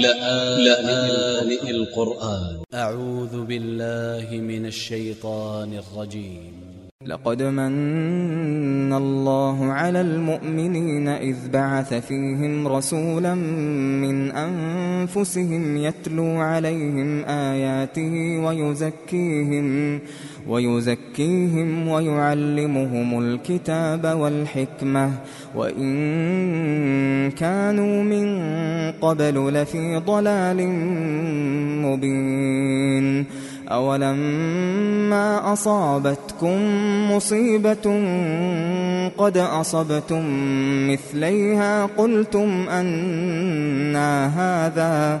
لآن القرآن. أ ع و ذ ب ا ل ل ه من ا ل ش ي ط ا ن ا ل ج ي م لقد من الله على المؤمنين إذ بعث فيهم رسولا من أنفسهم يتلو عليهم آياته ويزكيهم ويزكيهم ويعلمهم الكتاب والحكمة وإن كانوا من قبل لفي ضلال مبين. أولما أصابتكم مصيبة قد أصبتم مثليها قلتم أنا هذا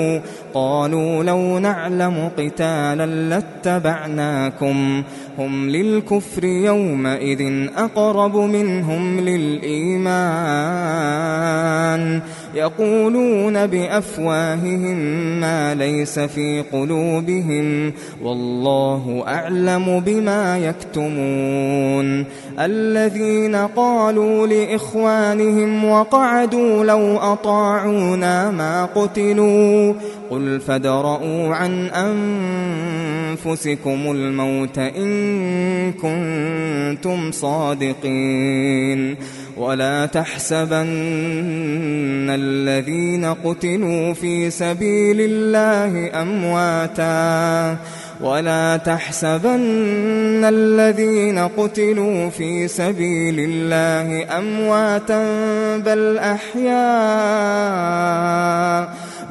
قالوا لو نعلم قتالا لاتبعناكم. هم للكفر يومئذ أقرب منهم للإيمان. يقولون بأفواههم ما ليس في قلوبهم. والله أعلم بما يكتمون. الذين قالوا لإخوانهم وقعدوا لو أطاعونا ما قتلوا. قل فادرءوا عن أنفسكم الموت إن كنتم صادقين ولا تحسبن الذين قتلوا في سبيل الله أمواتا ولا تحسبن الذين قتلوا في سبيل الله أمواتا بل أحياء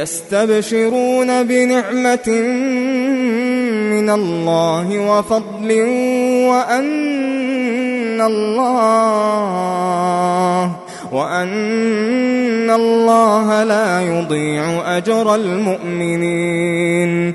يستبشرون بنعمة من الله وفضل وأن الله وأن الله لا يضيع أجر المؤمنين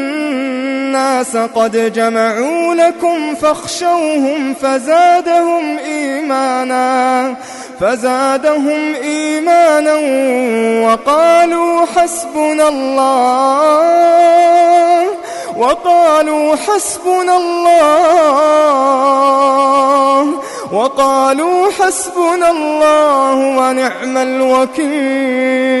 الناس قد جمعوا لكم فاخشوهم فزادهم إيمانا فزادهم إيمانا وقالوا حسبنا الله وقالوا حسبنا الله وقالوا حسبنا الله ونعم الوكيل.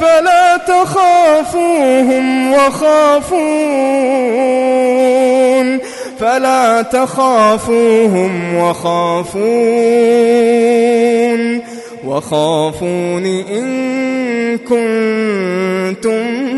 فلا تخافوهم وخافون. فلا تخافوهم وخافون. وخافون إن كنتم